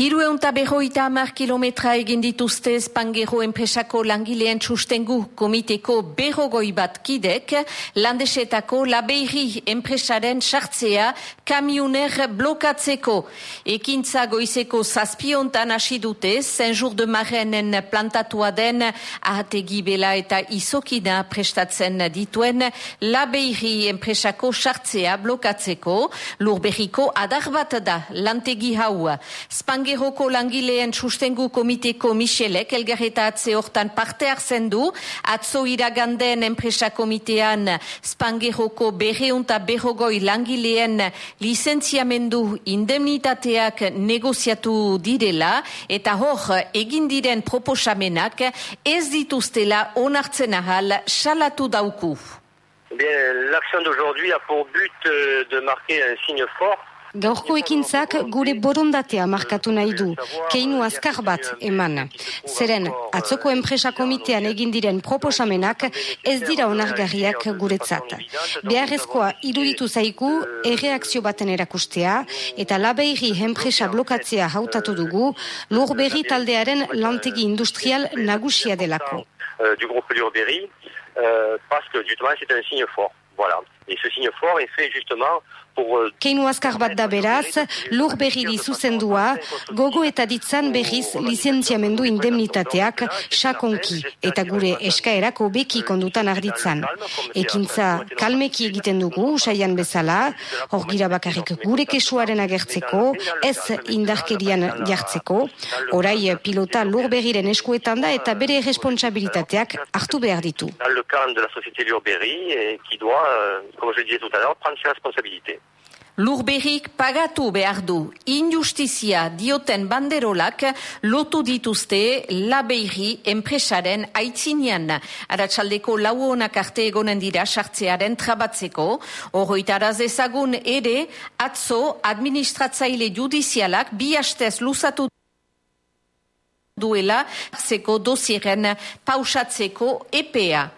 Hiru eunta berroita amar kilometra egin dituzte Spangero enpresako langileen sustengu komiteko berrogoi bat kidek, landesetako labeiri enpresaren sartzea kamioner blokatzeko. Ekintza goizeko zazpiontan hasi dute, zenjur de marrenen plantatua den ahategi bela eta izokina prestatzen dituen labeiri enpresako sartzea blokatzeko, lurberriko adar bat da lantegi hau. Spangeroko langileen sustengu komiteko Michelek elgarreta atze hortan parte hartzen du. Atzo iraganden enpresa komitean Spangeroko berreunta berrogoi langileen licentziamendu indemnitateak negoziatu direla eta hor egin diren proposamenak ez dituztela onartzen ahal salatu dauku. L'action d'aujourd'hui a pour but euh, de marquer un signe fort Gaurko ekintzak gure borondatea markatu nahi du, keinu azkar bat eman. Zeren, atzoko enpresa komitean egin diren proposamenak ez dira onargarriak guretzat. Beharrezkoa iruditu zaiku erreakzio baten erakustea eta labeiri enpresa blokatzea hautatu dugu lur berri taldearen lantegi industrial nagusia delako. Euh, du groupe Lurberry, euh, parce que justement c'est un signe fort. Voilà. Et ce signe fort est fait justement Euh, Keinu azkar bat da beraz, lur berri zuzendua, gogo eta ditzan berriz lizentziamendu indemnitateak sakonki eta gure eskaerako beki kondutan arditzan. Ekintza kalmeki egiten dugu, saian bezala, hor gira bakarrik gure kesuaren agertzeko, ez indarkerian jartzeko, orai pilota lur berriren eskuetan da eta bere responsabilitateak hartu behar ditu. Dans le cadre de la société Lurberry, qui doit, euh, comme je disais tout à l'heure, prendre pagatu behar du injustizia dioten banderolak lotu dituzte labeiri enpresaren aitzinean. Aratsaldeko lau honak arte egonen dira sartzearen trabatzeko. Horroitaraz ezagun ere atzo administratzaile judizialak bi hastez luzatu duela zeko dosieren pausatzeko EPA.